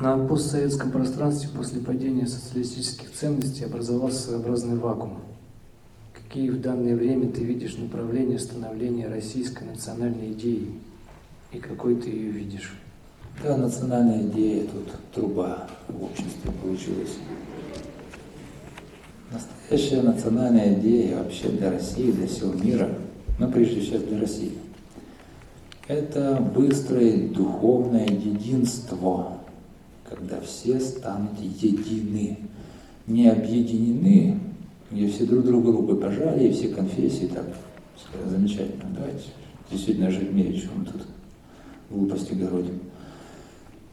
На постсоветском пространстве после падения социалистических ценностей образовался своеобразный вакуум. Какие в данное время ты видишь направления становления российской национальной идеи? И какой ты ее видишь? Да, национальная идея тут труба в обществе получилась. Настоящая национальная идея вообще для России, для всего мира, но прежде всего для России, это быстрое духовное единство, когда все станут едины, не объединены, где все друг другу руку пожали, и все конфессии так, замечательно, давайте действительно жить в мире, чем тут глупости городим.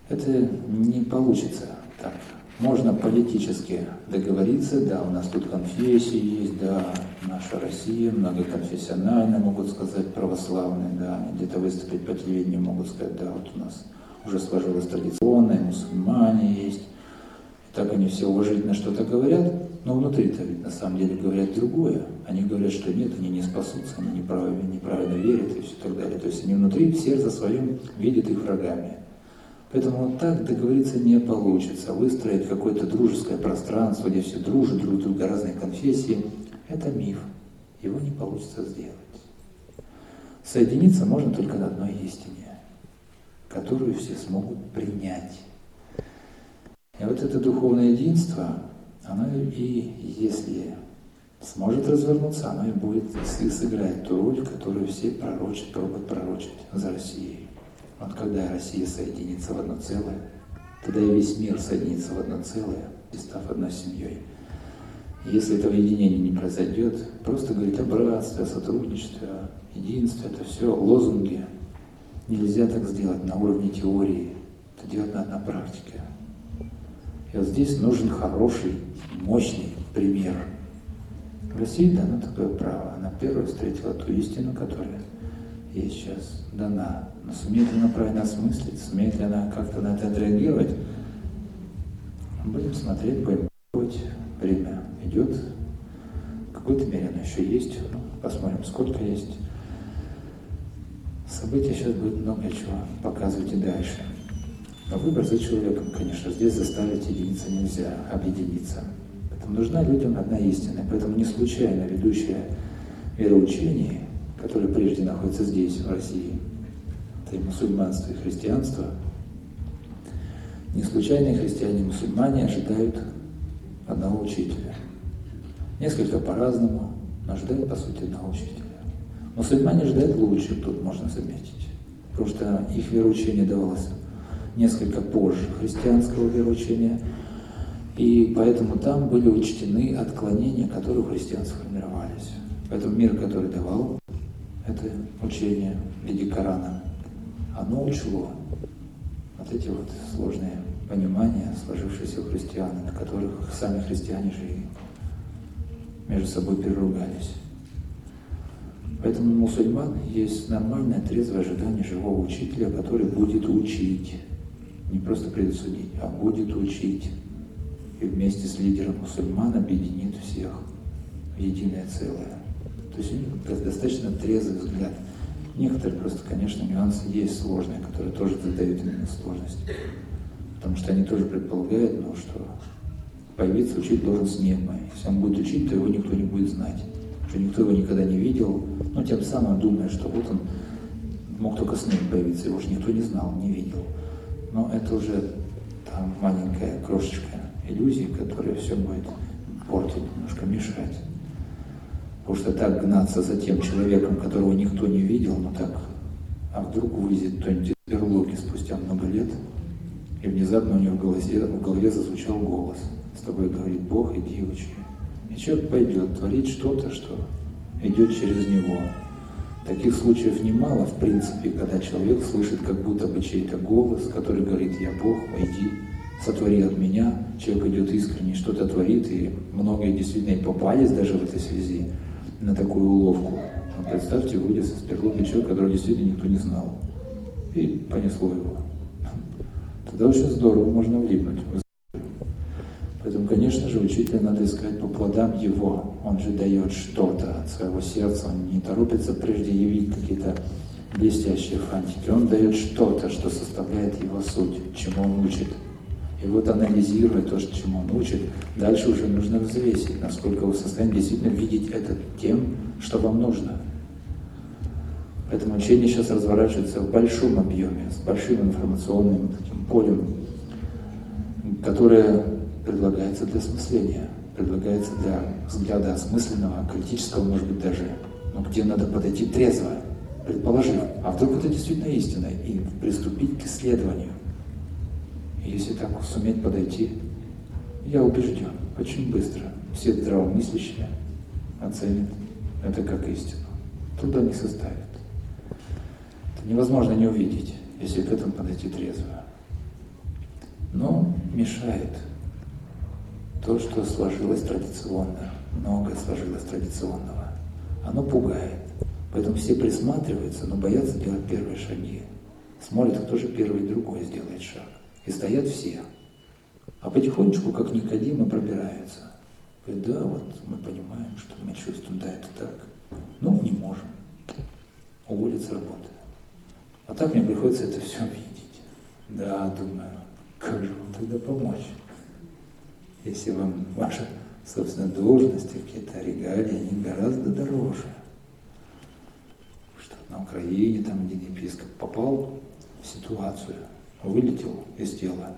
Это не получится так. Можно политически договориться, да, у нас тут конфессии есть, да, наша Россия многоконфессиональная, могут сказать, православная, да, где-то выступить по телевидению могут сказать, да, вот у нас уже сложилось традиционное, мусульмане есть. Так они все уважительно что-то говорят, но внутри-то ведь на самом деле говорят другое. Они говорят, что нет, они не спасутся, они неправильно, неправильно верят и все так далее. То есть они внутри в сердце своем видят их врагами. Поэтому вот так договориться не получится. Выстроить какое-то дружеское пространство, где все дружат друг друга, разные конфессии, это миф. Его не получится сделать. Соединиться можно только на одной которую все смогут принять. И вот это духовное единство, оно и если сможет развернуться, оно и будет и сыграет ту роль, которую все пророчат, пробуют пророчить за Россией. Вот когда Россия соединится в одно целое, тогда и весь мир соединится в одно целое, и став одной семьей. Если этого единения не произойдет, просто говорить о братстве, о сотрудничестве, о единстве, это все лозунги. Нельзя так сделать на уровне теории, это делать надо на практике. И вот здесь нужен хороший, мощный пример. В России дано такое право. Она первая встретила ту истину, которая ей сейчас дана. Но сумеет ли она правильно осмыслить, сумеет ли она как-то на это отреагировать, будем смотреть, будем пробовать. Время идет. В какой-то мере оно еще есть. Ну, посмотрим, сколько есть. События сейчас будет много чего показывать и дальше. Но выбор за человеком, конечно, здесь заставить единица нельзя, объединиться. Поэтому нужна людям одна истина. Поэтому не случайно ведущая вероучение которые прежде находятся здесь, в России, это и мусульманство, и христианство, не случайные христиане и мусульмане ожидают одного учителя. Несколько по-разному, но ожидают, по сути, одного учителя. Мусульмане ожидают лучше, тут можно заметить, потому что их вероучение давалось несколько позже христианского вероучения, и поэтому там были учтены отклонения, которые у христиан сформировались. Поэтому мир, который давал это учение в виде Корана, оно учло вот эти вот сложные понимания, сложившиеся у христиан, на которых сами христиане же между собой переругались. Поэтому мусульман есть нормальное трезвое ожидание живого учителя, который будет учить. Не просто предосудить, а будет учить. И вместе с лидером мусульман объединит всех в единое целое. То есть у них достаточно трезвый взгляд. Некоторые просто, конечно, нюансы есть сложные, которые тоже задают именно сложности. Потому что они тоже предполагают, ну, что появиться учить должен с неба. Если он будет учить, то его никто не будет знать. Что никто его никогда не видел, но тем самым думая, что вот он мог только с неба появиться, его же никто не знал, не видел. Но это уже там маленькая крошечка иллюзии, которая все будет портить, немножко мешать. Потому что так гнаться за тем человеком, которого никто не видел, ну так, а вдруг вылезет кто-нибудь из берлоги спустя много лет, и внезапно у него в голове, в голове зазвучал голос. С тобой говорит Бог, иди учи. И человек пойдет творить что-то, что идет через него. Таких случаев немало, в принципе, когда человек слышит как будто бы чей-то голос, который говорит, я Бог, войди, сотвори от меня. Человек идет искренне, что-то творит, и многие действительно и попались даже в этой связи на такую уловку. Но представьте, выйдет со спиртовый человек, которого действительно никто не знал. И понесло его. Тогда очень здорово, можно влипнуть. Поэтому, конечно же, учителя надо искать по плодам его. Он же дает что-то от своего сердца, он не торопится прежде явить какие-то блестящие фантики. Он дает что-то, что составляет его суть, чему он учит. И вот анализируя то, чему он учит, дальше уже нужно взвесить, насколько вы в состоянии действительно видеть это тем, что вам нужно. Поэтому учение сейчас разворачивается в большом объеме, с большим информационным таким полем, которое предлагается для осмысления, предлагается для взгляда осмысленного, критического, может быть, даже, но где надо подойти трезво, предположив, а вдруг это действительно истина, и приступить к исследованию. Если так суметь подойти, я убежден, очень быстро все здравомыслящие оценят это как истину. Труда не составит. Это невозможно не увидеть, если к этому подойти трезво. Но мешает то, что сложилось традиционно, многое сложилось традиционного. Оно пугает. Поэтому все присматриваются, но боятся делать первые шаги. Смотрят, кто же первый другой сделает шаг. И стоят все. А потихонечку, как Никодимы, пробираются. Говорят, да, вот мы понимаем, что мы чувствуем, да, это так. Ну, не можем. Уволить с работы. А так мне приходится это все видеть. Да, думаю, как же вам тогда помочь? Если вам ваша, собственно, должность, какие-то регалии, они гораздо дороже. Что на Украине там один епископ попал в ситуацию, вылетел из тела.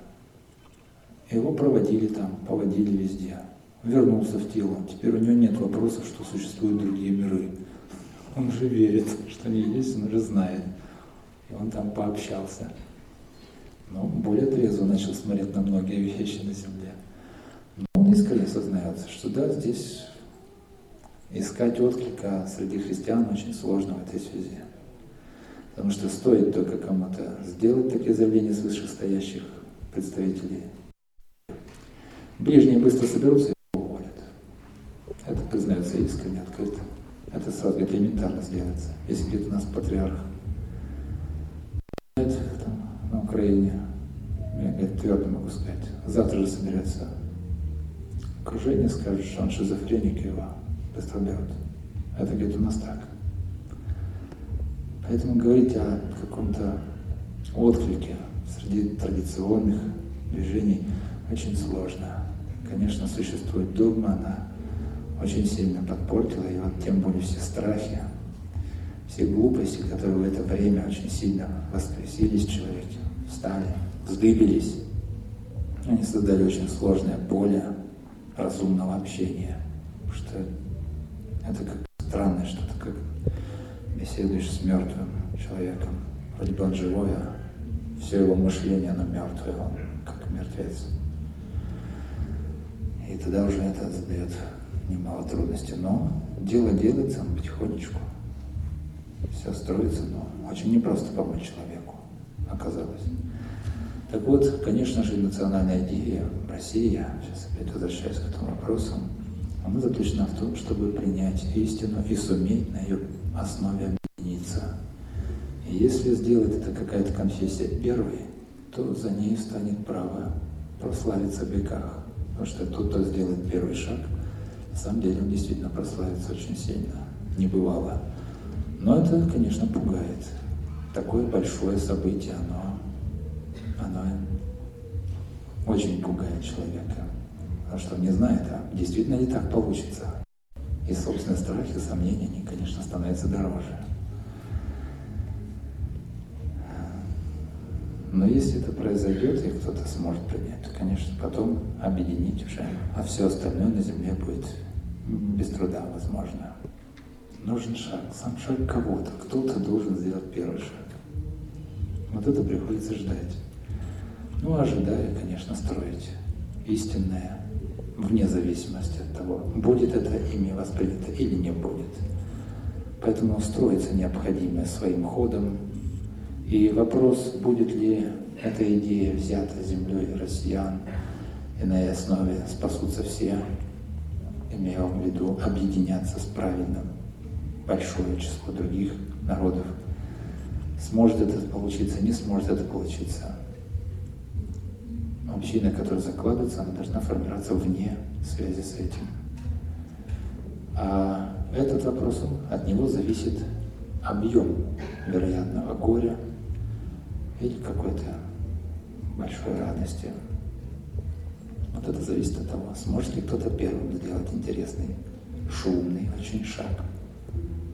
Его проводили там, поводили везде. Вернулся в тело. Теперь у него нет вопросов, что существуют другие миры. Он же верит, что они есть, он уже знает. И он там пообщался. Но более трезво начал смотреть на многие вещи на земле. Искренне сознается, что да, здесь искать отклика среди христиан очень сложно в этой связи. Потому что стоит только кому-то сделать такие заявления с вышестоящих представителей. Ближние быстро соберутся и уволят. Это признается искренне, открыто. Это сразу элементарно сделается. Если где-то у нас патриарх там, на Украине, я говорит, твердо могу сказать, завтра же соберется окружение, скажет, что он шизофреник, его берут. Это где-то у нас так. Поэтому говорить о каком-то отклике среди традиционных движений очень сложно. Конечно, существует догма, она очень сильно подпортила, и вот тем более все страхи, все глупости, которые в это время очень сильно воскресились в человеке, встали, вздыбились, они создали очень сложное поле разумного общения, потому что это как странное что-то, как беседуешь с мертвым человеком. Вроде бы он живой, а все его мышление, оно мертвое, он как мертвец. И тогда уже это задает немало трудностей. Но дело делается потихонечку. Все строится, но очень непросто помочь человеку, оказалось. Так вот, конечно же, национальная идея в России, я сейчас опять возвращаюсь к этому вопросу, она заключена в том, чтобы принять истину и суметь на ее основе объединиться. И если сделает это какая-то конфессия первой, то за ней станет право прославиться в веках. Потому что тот, кто сделает первый шаг, на самом деле он действительно прославится очень сильно. Не бывало. Но это, конечно, пугает. Такое большое событие, оно, оно очень пугает человека. Потому что не знает, а действительно ли так получится. И собственные страхи, сомнения, они, конечно, становятся дороже. Но если это произойдет, и кто-то сможет принять, то, конечно, потом объединить уже, а все остальное на земле будет без труда возможно. Нужен шаг, сам шаг кого-то, кто-то должен сделать первый шаг. Вот это приходится ждать. Ну, ожидая, конечно, строить истинное, вне зависимости от того, будет это ими воспринято или не будет. Поэтому строится необходимое своим ходом. И вопрос, будет ли эта идея взята землей россиян, и на этой основе спасутся все, имея в виду объединяться с правильным большое число других народов. Сможет это получиться, не сможет это получиться. Община, которая закладывается, она должна формироваться вне связи с этим. А этот вопрос, от него зависит объем вероятного горя или какой-то большой радости. Вот это зависит от того, сможет ли кто-то первым сделать интересный, шумный очень шаг.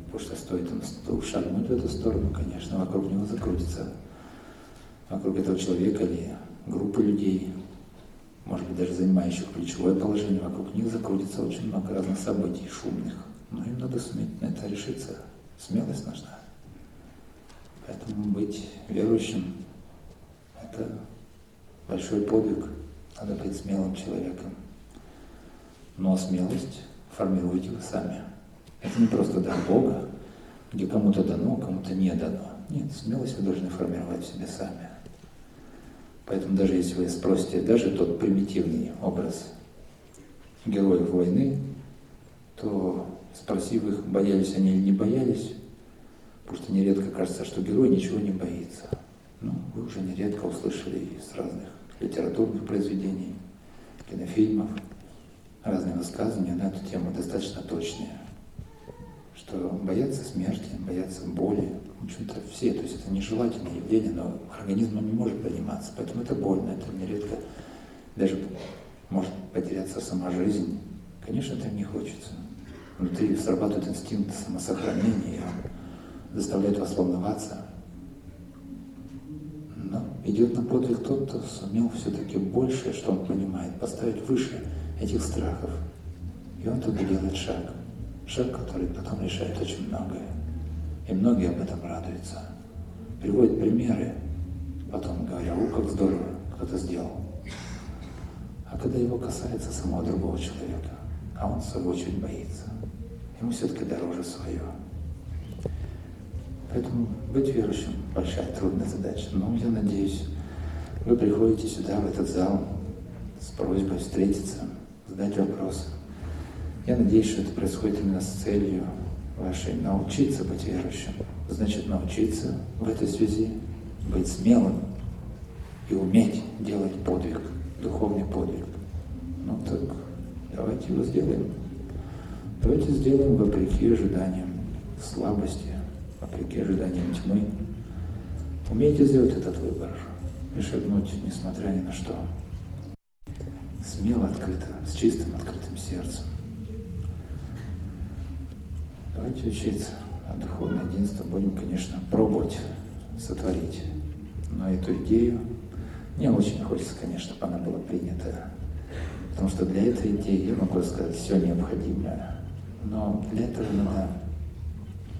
Потому что стоит ему шагнуть в эту сторону, конечно, вокруг него закрутится. Вокруг этого человека или группы людей, может быть, даже занимающих ключевое положение, вокруг них закрутится очень много разных событий шумных. Но им надо суметь на это решиться. Смелость нужна. Поэтому быть верующим – это большой подвиг. Надо быть смелым человеком. Но смелость формируете вы сами. Это не просто дар Бога, где кому-то дано, кому-то не дано. Нет, смелость вы должны формировать в себе сами. Поэтому даже если вы спросите, даже тот примитивный образ героев войны, то спросив их, боялись они или не боялись, потому что нередко кажется, что герой ничего не боится. Ну, вы уже нередко услышали из разных литературных произведений, кинофильмов, разные высказывания на эту тему достаточно точные, что боятся смерти, боятся боли, в общем-то, все. То есть это нежелательное явление, но организм не может подниматься. Поэтому это больно, это нередко даже может потеряться сама жизнь. Конечно, это не хочется. Внутри срабатывает инстинкт самосохранения, заставляет вас волноваться. Но идет на подвиг тот, кто сумел все-таки больше, что он понимает, поставить выше этих страхов. И он туда делает шаг. Шаг, который потом решает очень многое. И многие об этом радуются. Приводят примеры, потом говорят, о, как здорово, кто-то сделал. А когда его касается самого другого человека, а он в свою очередь боится, ему все-таки дороже свое. Поэтому быть верующим – большая трудная задача. Но я надеюсь, вы приходите сюда, в этот зал, с просьбой встретиться, задать вопросы. Я надеюсь, что это происходит именно с целью вашей научиться быть верующим, значит научиться в этой связи быть смелым и уметь делать подвиг, духовный подвиг. Ну так давайте его сделаем. Давайте сделаем вопреки ожиданиям слабости, вопреки ожиданиям тьмы. Умейте сделать этот выбор и шагнуть, несмотря ни на что. Смело, открыто, с чистым, открытым сердцем. Давайте учиться. А духовное единство будем, конечно, пробовать сотворить. Но эту идею мне очень хочется, конечно, чтобы она была принята. Потому что для этой идеи я могу сказать все необходимое. Но для этого надо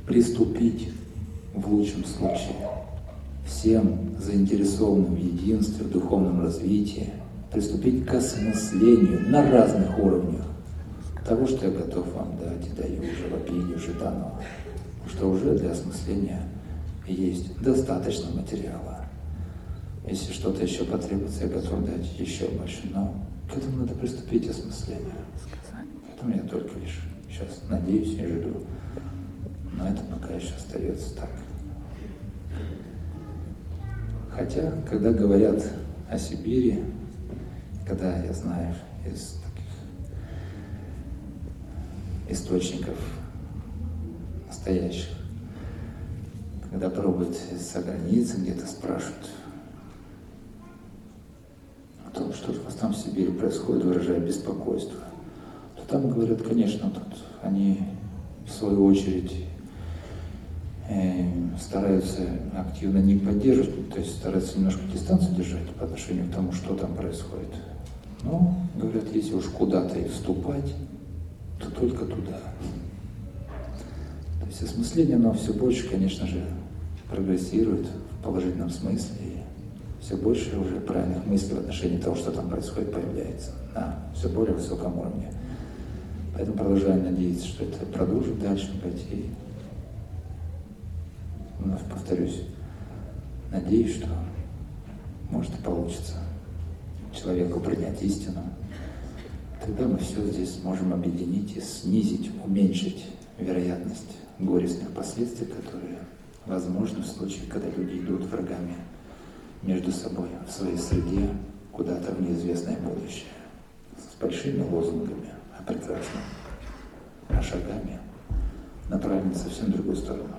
приступить в лучшем случае всем заинтересованным в единстве, в духовном развитии, приступить к осмыслению на разных уровнях того, что я готов вам дать и даю уже в обиде, уже дано, что уже для осмысления есть достаточно материала. Если что-то еще потребуется, я готов дать еще больше, но к этому надо приступить осмысление. Поэтому я только лишь сейчас надеюсь и жду. Но это пока еще остается так. Хотя, когда говорят о Сибири, когда я знаю из источников настоящих. Когда пробуют за границы, где-то спрашивают о том, что же у вас там в Сибири происходит, выражая беспокойство, то там говорят, конечно, тут они в свою очередь э, стараются активно не поддерживать, то есть стараются немножко дистанцию держать по отношению к тому, что там происходит. Но, говорят, если уж куда-то и вступать, то только туда. То есть осмысление, оно все больше, конечно же, прогрессирует в положительном смысле, и все больше уже правильных мыслей в отношении того, что там происходит, появляется на все более высоком уровне. Поэтому продолжаю надеяться, что это продолжит дальше пойти. Вновь повторюсь, надеюсь, что может и получится человеку принять истину, Тогда мы все здесь сможем объединить и снизить, уменьшить вероятность горестных последствий, которые возможны в случае, когда люди идут врагами между собой в своей среде куда-то в неизвестное будущее. С большими лозунгами о прекрасном, а шагами направлены совсем в другую сторону.